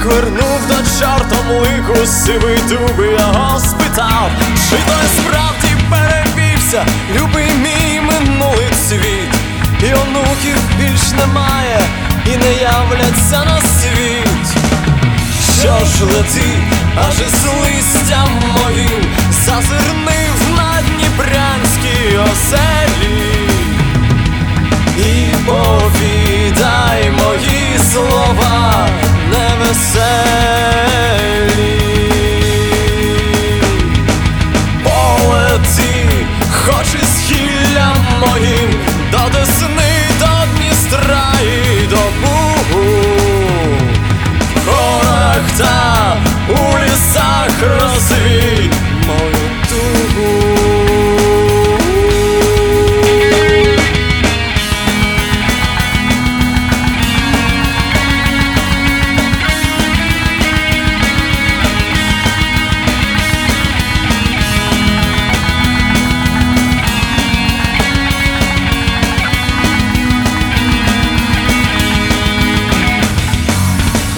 Вернув до чортом лиху сивий дуби його спитав, чи той справді перевівся, любий мій минулий цвіт, і онуків більш немає, і не являться на світ. Що ж лети, аж із листям моїм зазирнив лісах мою тугу.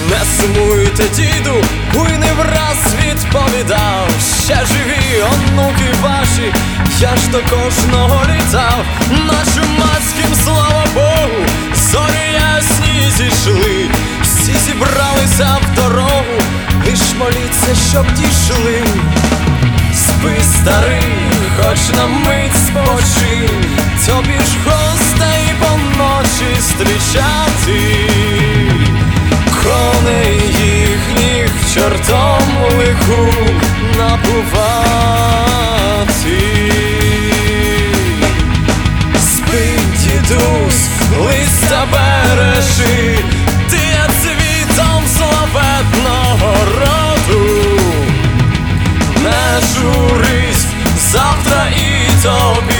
Не сумуйте, діду, уй не враз відповідав. Ще живі онуки ваші, я ж до кожного літав, нашим мацьким, слава Богу, зорі ясні зійшли, всі зібралися в дорогу, лиш моліться, щоб дійшли. Спи, старий, хоч на мить спочи, тобі ж гостей поночі зустрічати чортом лиху набувати, спи, дідусь, листа бережи, ти є цвітом славетного роду, не журись завтра і тобі.